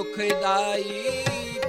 ਦੁਖਦਾਈ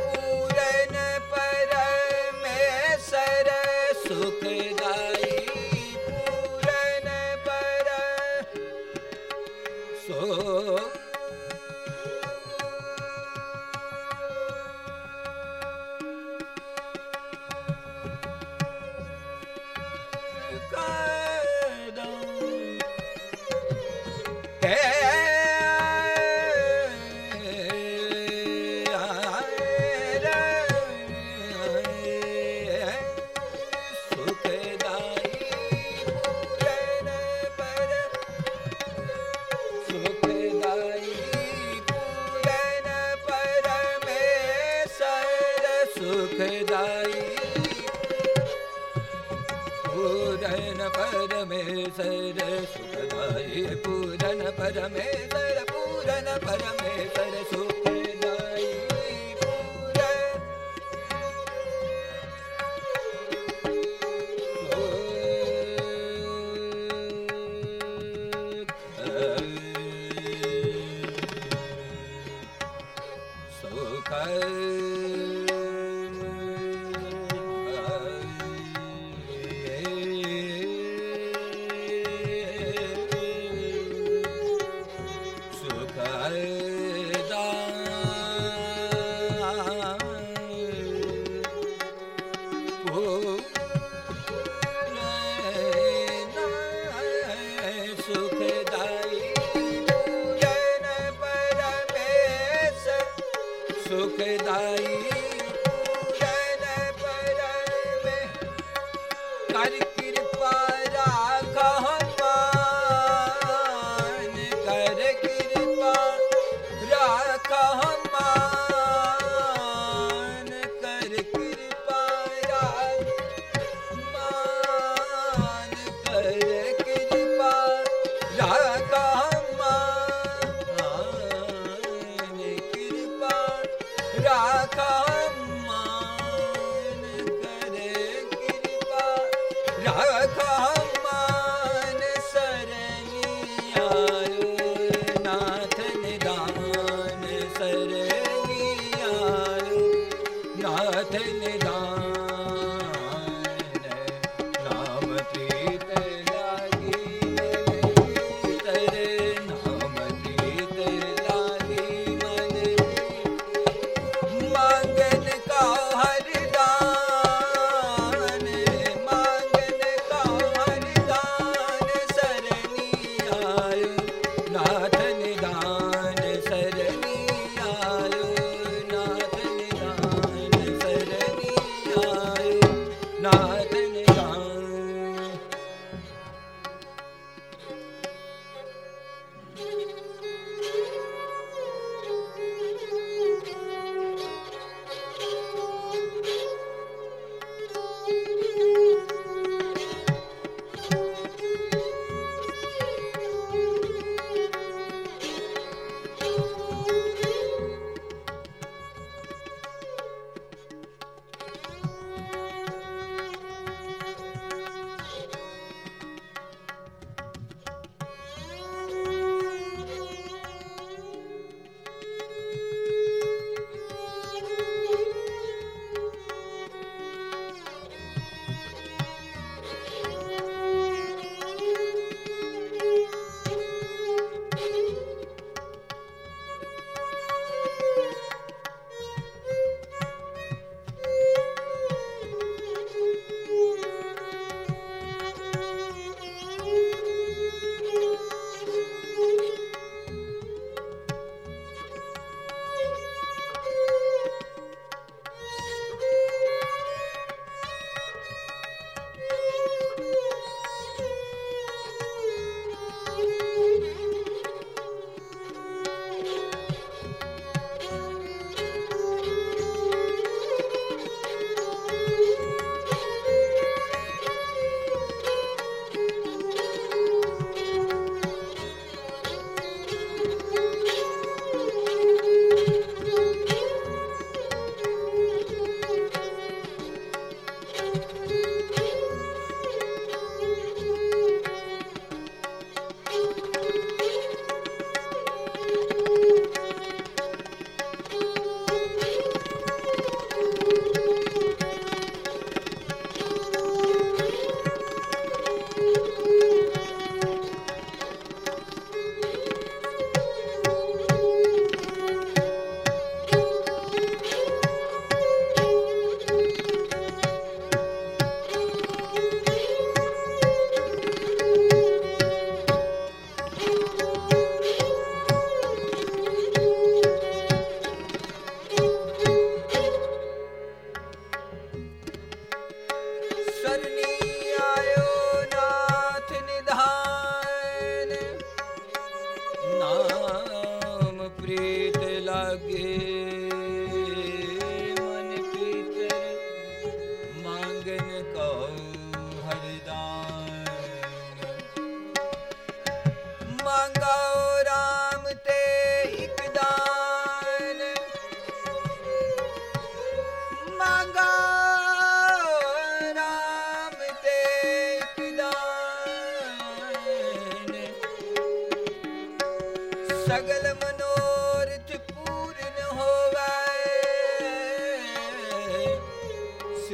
पूरन परमेश्वर पूरन परमेश्वर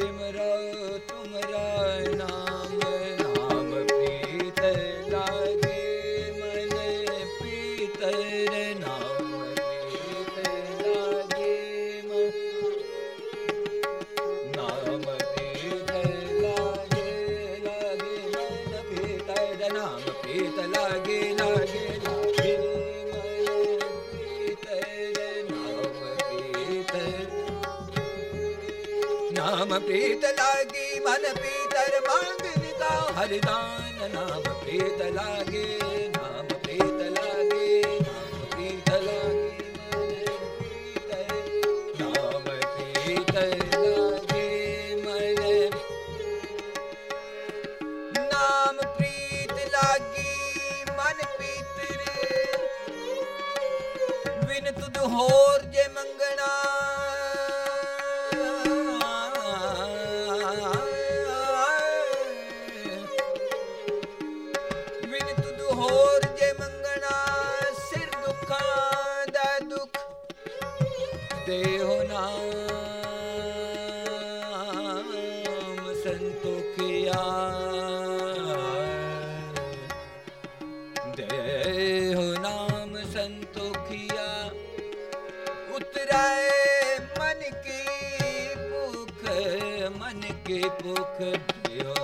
सिमरो तुमरा नाम दाननाम वेदला ਉਤਰਾਏ ਮਨ ਕੀ ਭੁੱਖ ਮਨ ਕੀ ਭੁੱਖ ਦਿਓ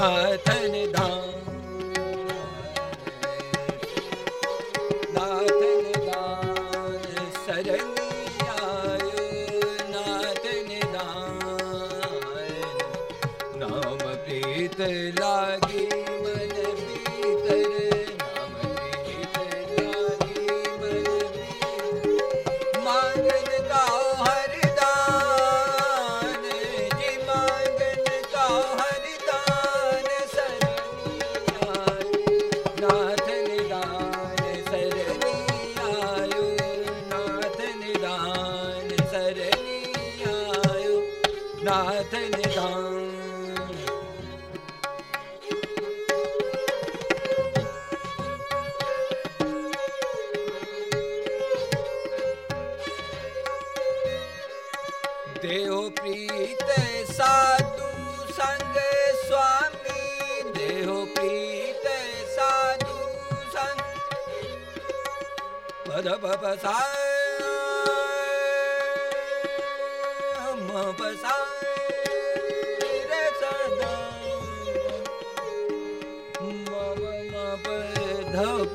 ta ਰਾਤ ਨਿਦਾਨ। ਦੇਹੋ ਪ੍ਰੀਤ ਸਾਧੂ ਸੰਗ ਸੁਆਮੀ। ਦੇਹੋ ਪ੍ਰੀਤ ਸਾਧੂ ਸੰਗ। ਪਰਬ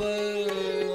Oh.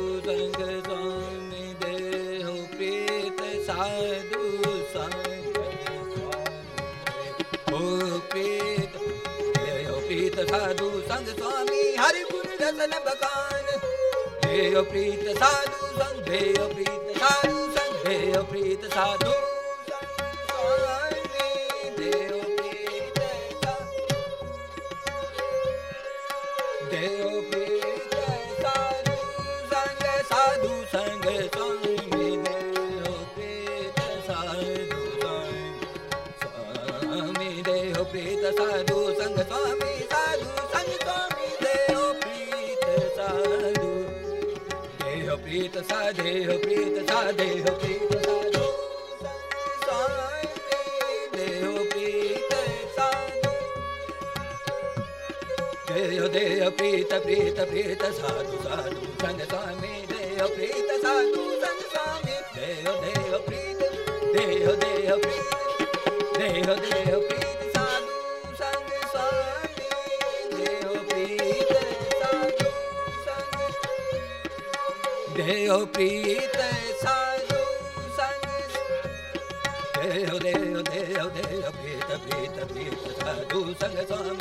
ਸੰਘੇ ਅਪ੍ਰੀਤ ਸਾਧੂ ਸੰਘੇ ਅਪ੍ਰੀਤ ਸਾਧੂ ਸੰਘੇ ਅਪ੍ਰੀਤ ਸਾਧੂ। ਪ੍ਰੀਤ ਸਾਧੇਹ ਪ੍ਰੀਤ ਸਾਧੇਹ ਪ੍ਰੀਤ ਸਾਧੋ ਸਾਈ ਦੇਹ ਪ੍ਰੀਤ ਸਾਧੋ ਦੇਹ ਦੇਹ ਪ੍ਰੀਤ ਪ੍ਰੀਤ ਪ੍ਰੀਤ ਸਾਧੂ ਸਾਧੂ ਸੰਗ ਸਾਮੇ ਦੇਹ ਪ੍ਰੀਤ ਸਾਧੂ ਸੰਗ ਸਾਮੇ ਹੋ ਪ੍ਰੀਤ ਸਾਰੂ ਸੰਗ ਦੇ ਹੋ ਦੇ ਹੋ ਦੇ ਹੋ ਦੇ ਪ੍ਰੀਤ ਪ੍ਰੀਤ ਪ੍ਰੀਤ ਸਾਧੂ ਸੰਗ ਸੋਮ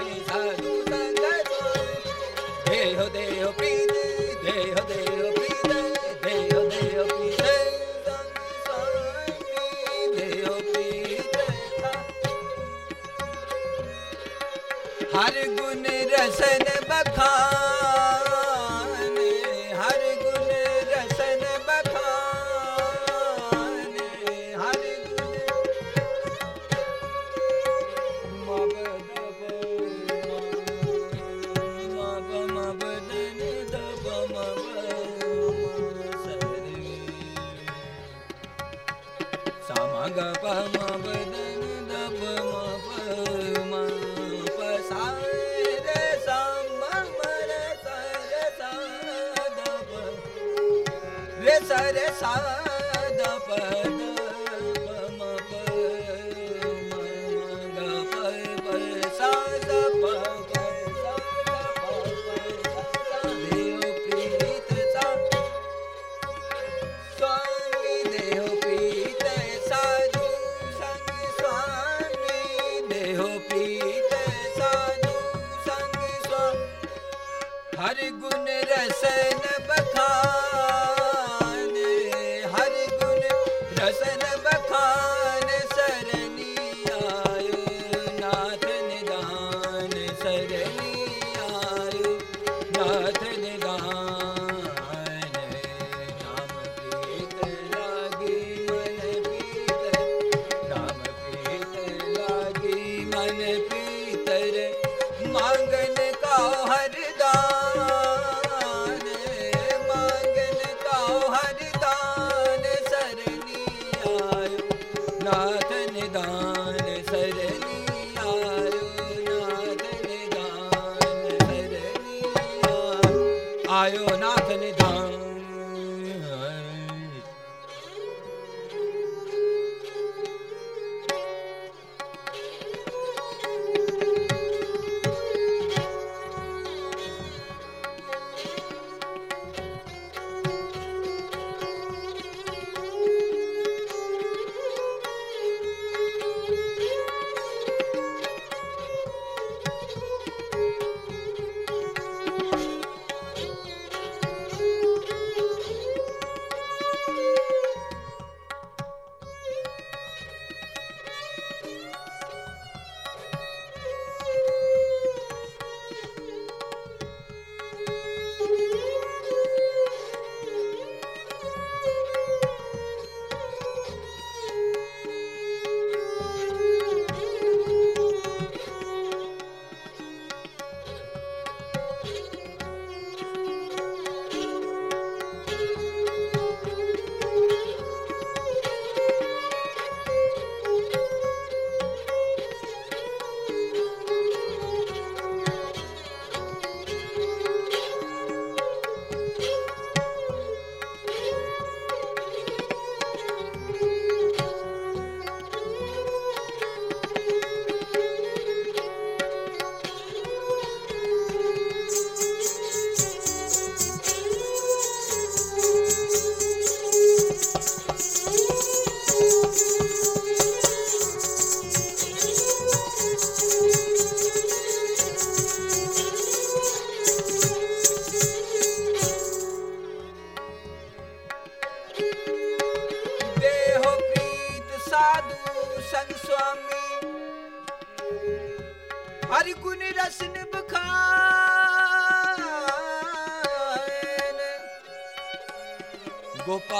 ਅੰਤਰ ਮੰਗਨ ਕਾ ਹਰਦਾਨ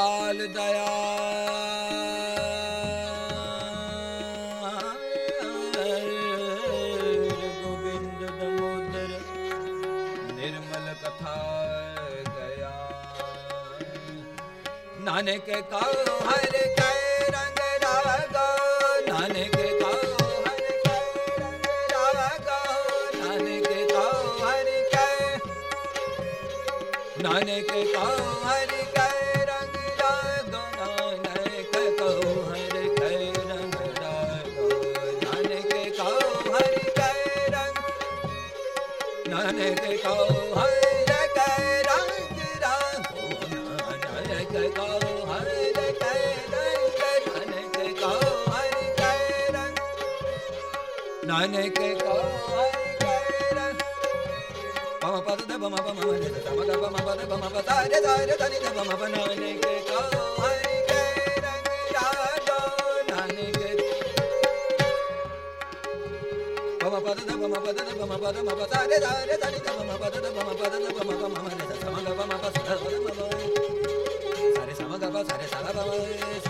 ਗੋਪਾਲ ਦਇਆ। ਗੋਬਿੰਦ ਨਿਰਮਲ ਕਥਾ ਗਿਆ। ਨਾਨਕ ਕਉ ਹਰ ਕੈ ਰੰਗ ਰਾਗਾ। ਨਾਨਕ ਕਾ ਹਰ ਕੈ ਰੰਗ ਰਾਗਾ। ਨਾਨਕ ਕਾ ਹਰ ਕੈ ਨਾਨਕ ਕਉ ਹਰ ਅਨੇਕ ਕਾਇ ਕੈਰ ਪਮ ਪਦ ਦ ਬਮ ਬਮ ਰੇ ਤਮ ਦ ਬਮ ਬਦ ਬਮ ਬਤਾਰੇ ਦਾਰੇ ਤਨੀ ਦ ਬਮ ਬਨ ਅਨੇਕ ਕਾਇ ਕੈਰ ਯਾਦੋ ਨਾਨਕ ਪਮ ਪਦ ਦ ਬਮ ਪਦ ਦ ਬਮ ਬਦ ਬਮ ਬਤਾਰੇ ਦਾਰੇ ਤਨੀ ਦ ਬਮ ਪਦ ਦ ਬਮ ਪਦ ਦ ਬਮ ਬਮ ਰੇ ਤਮ ਦ ਬਮ ਬਸ ਦ ਬਮ ਸਾਰੇ ਸਮ ਗ ਬ ਸਾਰੇ ਸ ਗ ਬ